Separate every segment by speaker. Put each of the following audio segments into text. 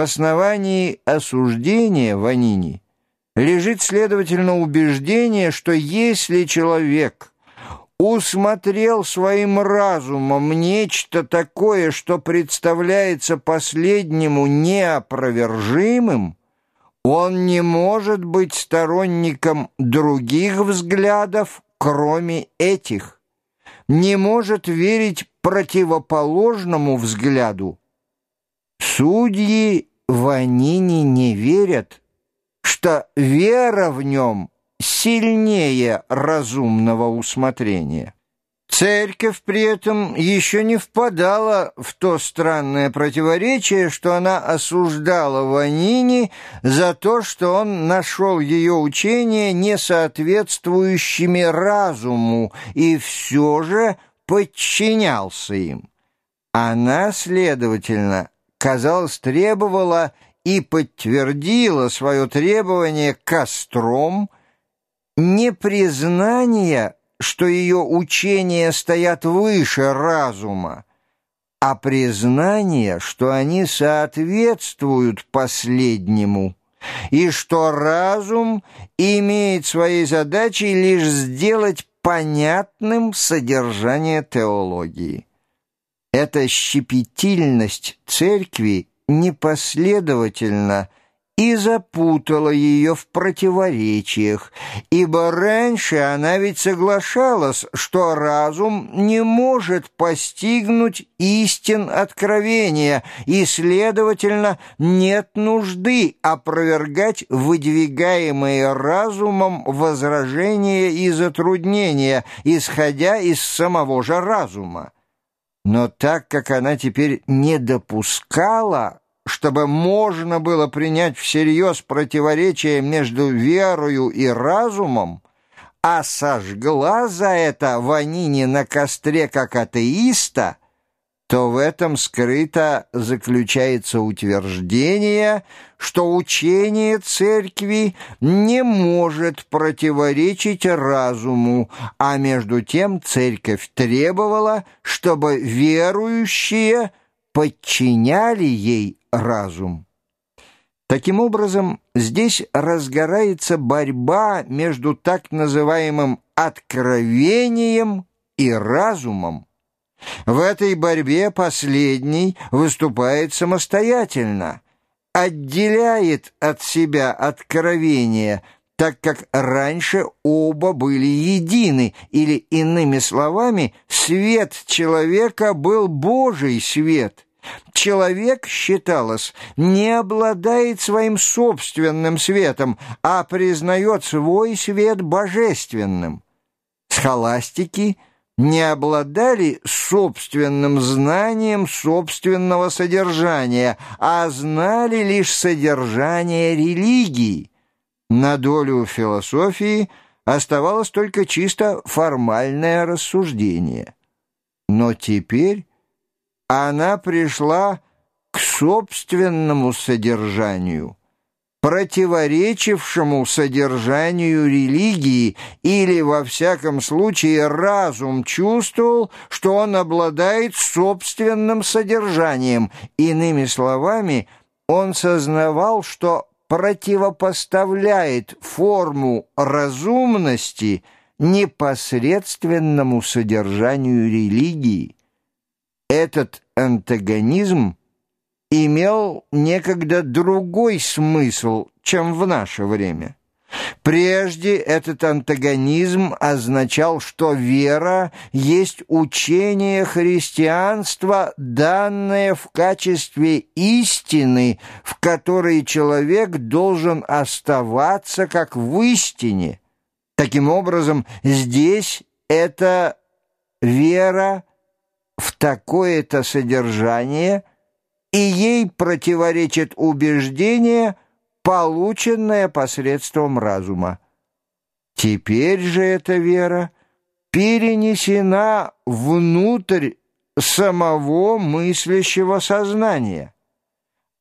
Speaker 1: основании осуждения Ванини лежит, следовательно, убеждение, что если человек усмотрел своим разумом нечто такое, что представляется последнему неопровержимым, он не может быть сторонником других взглядов, кроме этих, не может верить противоположному взгляду. Судьи Ванини не верят, что вера в нем сильнее разумного усмотрения. Церковь при этом еще не впадала в то странное противоречие, что она осуждала Ванини за то, что он нашел ее учение несоответствующими разуму и все же подчинялся им. Она, следовательно, казалось, требовала и подтвердила свое требование костром непризнания что ее учения стоят выше разума, а признание, что они соответствуют последнему, и что разум имеет своей задачей лишь сделать понятным содержание теологии. Эта щепетильность церкви непоследовательна и запутала ее в противоречиях, ибо раньше она ведь соглашалась, что разум не может постигнуть истин откровения, и, следовательно, нет нужды опровергать выдвигаемые разумом возражения и затруднения, исходя из самого же разума. Но так как она теперь не допускала чтобы можно было принять всерьез противоречие между верою и разумом, а сожгла за это Ванини на костре как атеиста, то в этом скрыто заключается утверждение, что учение церкви не может противоречить разуму, а между тем церковь требовала, чтобы верующие подчиняли ей разум. Таким образом, здесь разгорается борьба между так называемым откровением и разумом. В этой борьбе последний выступает самостоятельно, отделяет от себя откровение, так как раньше оба были едины, или, иными словами, свет человека был Божий свет – Человек, считалось, не обладает своим собственным светом, а признает свой свет божественным. Схоластики не обладали собственным знанием собственного содержания, а знали лишь содержание религии. На долю философии оставалось только чисто формальное рассуждение. Но теперь она пришла к собственному содержанию, противоречившему содержанию религии, или, во всяком случае, разум чувствовал, что он обладает собственным содержанием. Иными словами, он сознавал, что противопоставляет форму разумности непосредственному содержанию религии. Этот антагонизм имел некогда другой смысл, чем в наше время. Прежде этот антагонизм означал, что вера есть учение христианства, данное в качестве истины, в которой человек должен оставаться как в истине. Таким образом, здесь это вера в такое-то содержание, и ей противоречит убеждение, полученное посредством разума. Теперь же эта вера перенесена внутрь самого мыслящего сознания.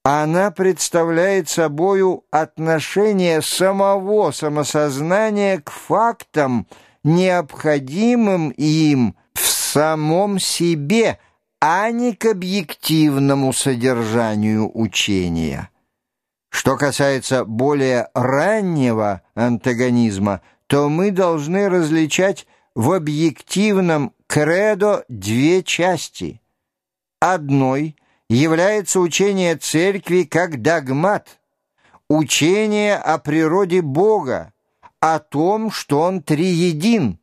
Speaker 1: Она представляет собою отношение самого самосознания к фактам, необходимым им самом себе, а не к объективному содержанию учения. Что касается более раннего антагонизма, то мы должны различать в объективном кредо две части. Одной является учение церкви как догмат, учение о природе Бога, о том, что Он триедин.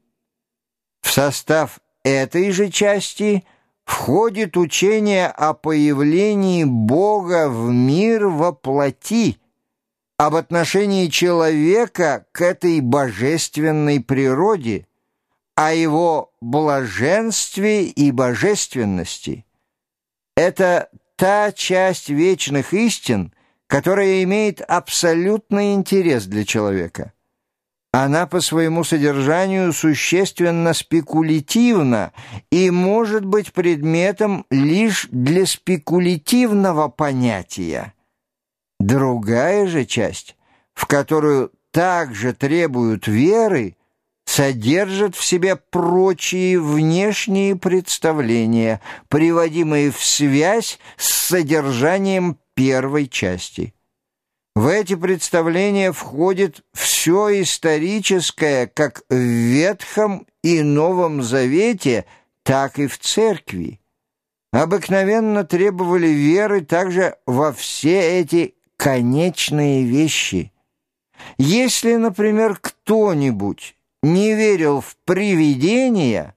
Speaker 1: В состав этой же части входит учение о появлении Бога в мир во плоти, об отношении человека к этой божественной природе, о его блаженстве и божественности. Это та часть вечных истин, которая имеет абсолютный интерес для человека. Она по своему содержанию существенно спекулятивна и может быть предметом лишь для спекулятивного понятия. Другая же часть, в которую также требуют веры, содержит в себе прочие внешние представления, приводимые в связь с содержанием первой части. В эти представления входит все историческое как в Ветхом и Новом Завете, так и в Церкви. Обыкновенно требовали веры также во все эти конечные вещи. Если, например, кто-нибудь не верил в привидения,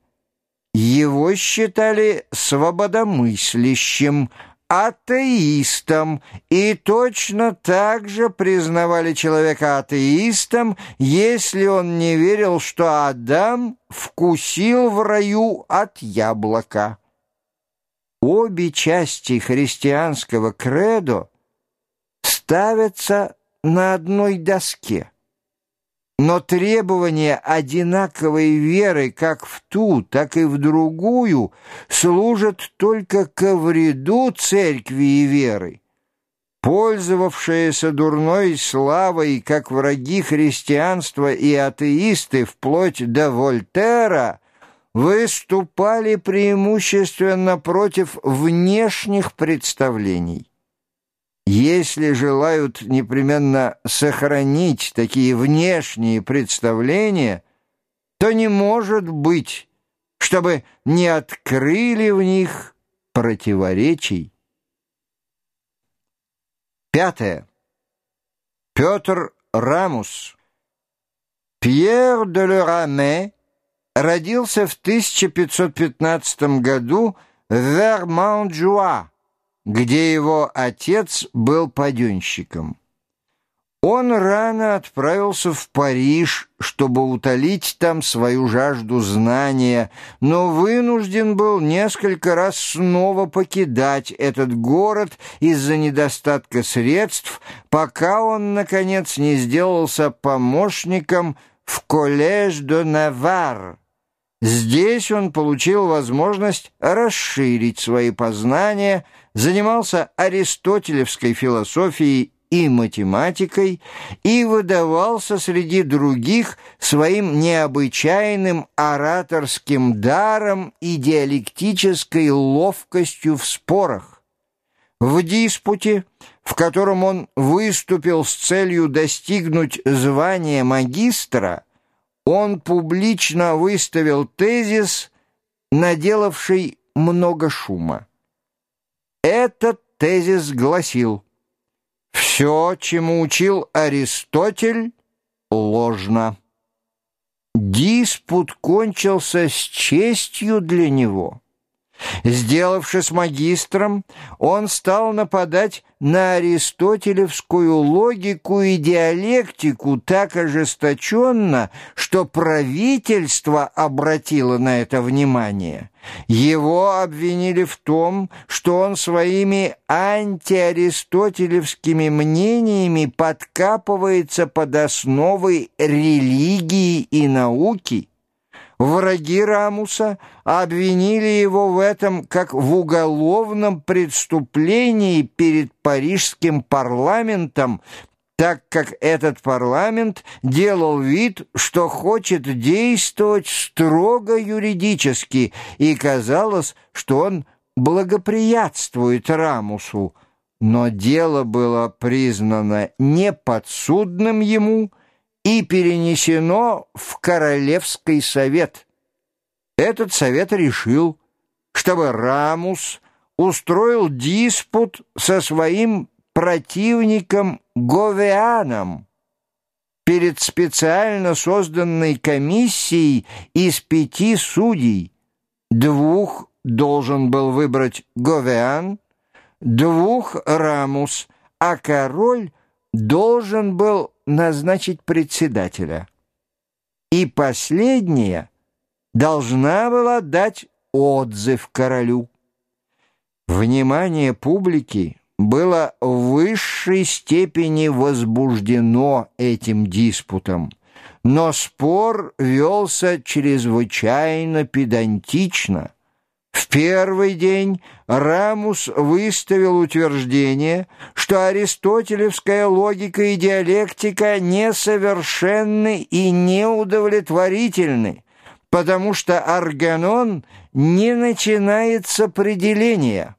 Speaker 1: его считали свободомыслящим, атеистом и точно так же признавали человека атеистом, если он не верил, что Адам вкусил в раю от яблока. Обе части христианского кредо ставятся на одной доске. Но требование одинаковой веры как в ту, так и в другую служат только ко вреду церкви и веры. Пользовавшиеся дурной славой, как враги христианства и атеисты вплоть до Вольтера, выступали преимущественно против внешних представлений. Если желают непременно сохранить такие внешние представления, то не может быть, чтобы не открыли в них противоречий. Пятое. Петр Рамус. Пьер де Лераме родился в 1515 году в Вермонт-Жуа, где его отец был паденщиком. Он рано отправился в Париж, чтобы утолить там свою жажду знания, но вынужден был несколько раз снова покидать этот город из-за недостатка средств, пока он, наконец, не сделался помощником в коллеж де Навар. Здесь он получил возможность расширить свои познания – занимался аристотелевской философией и математикой и выдавался среди других своим необычайным ораторским даром и диалектической ловкостью в спорах. В диспуте, в котором он выступил с целью достигнуть звания магистра, он публично выставил тезис, наделавший много шума. Этот тезис гласил «Все, чему учил Аристотель, ложно». Диспут кончился с честью для него. Сделавшись магистром, он стал нападать на аристотелевскую логику и диалектику так ожесточенно, что правительство обратило на это внимание. Его обвинили в том, что он своими антиаристотелевскими мнениями подкапывается под основы религии и науки. Враги Рамуса обвинили его в этом как в уголовном преступлении перед парижским парламентом, так как этот парламент делал вид, что хочет действовать строго юридически, и казалось, что он благоприятствует Рамусу. но дело было признано неподсудным ему и перенесено в Королевский совет. Этот совет решил, чтобы Рамус устроил диспут со своим противником Говеаном перед специально созданной комиссией из пяти судей. Двух должен был выбрать Говеан, двух Рамус, а король должен был назначить председателя. И последняя должна была дать отзыв королю. Внимание публики было в высшей степени возбуждено этим диспутом, но спор велся чрезвычайно педантично – в первый день Рамус выставил утверждение, что аристотелевская логика и диалектика несовершенны и неудовлетворительны, потому что органон не начинает с определения –